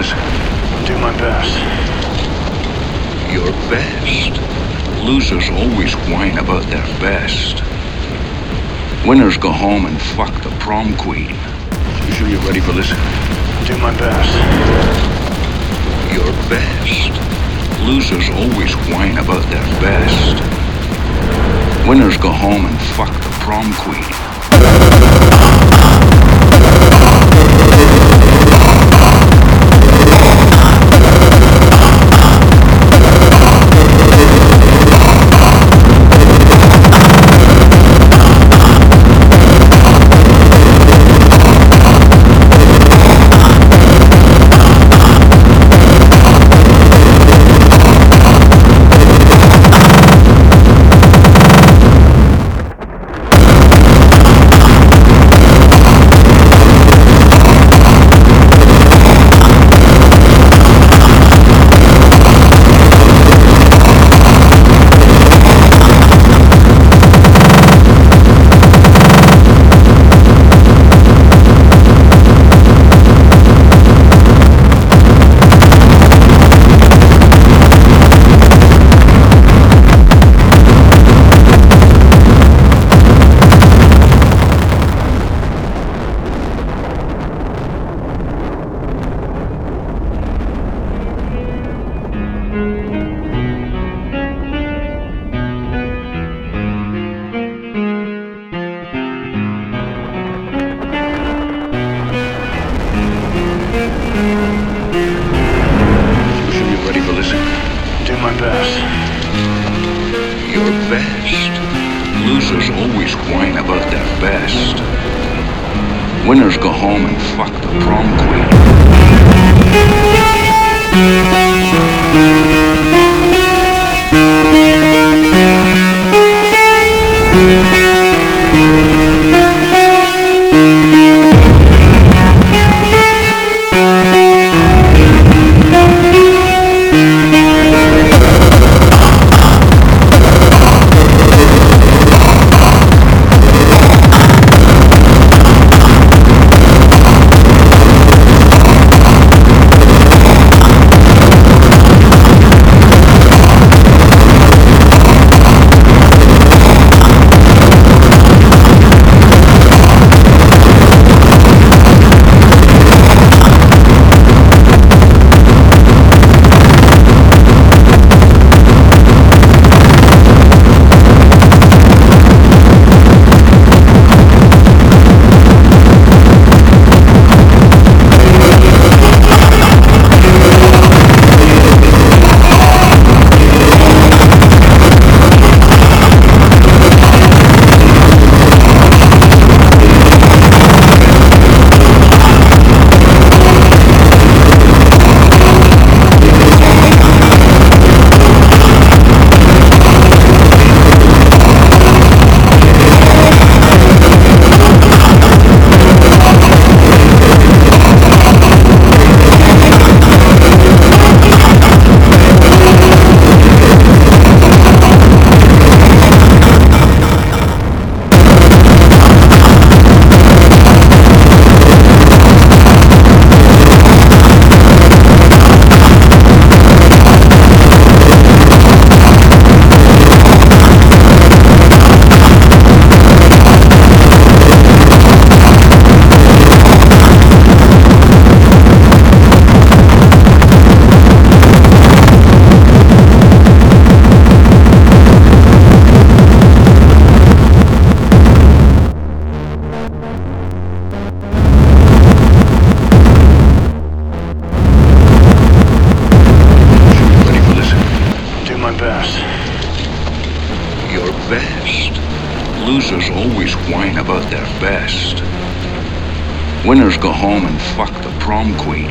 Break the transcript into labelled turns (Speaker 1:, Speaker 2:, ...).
Speaker 1: Do my best.
Speaker 2: Your best? Losers always whine about their best. Winners go home and fuck the prom queen. You sure you're ready for this?
Speaker 1: Do my best.
Speaker 2: Your best. Losers always whine about their best. Winners go home and fuck the prom queen. Best. Winners
Speaker 1: go home and
Speaker 2: fuck the prom queen. Whine about their best. Winners go home and fuck the prom queen.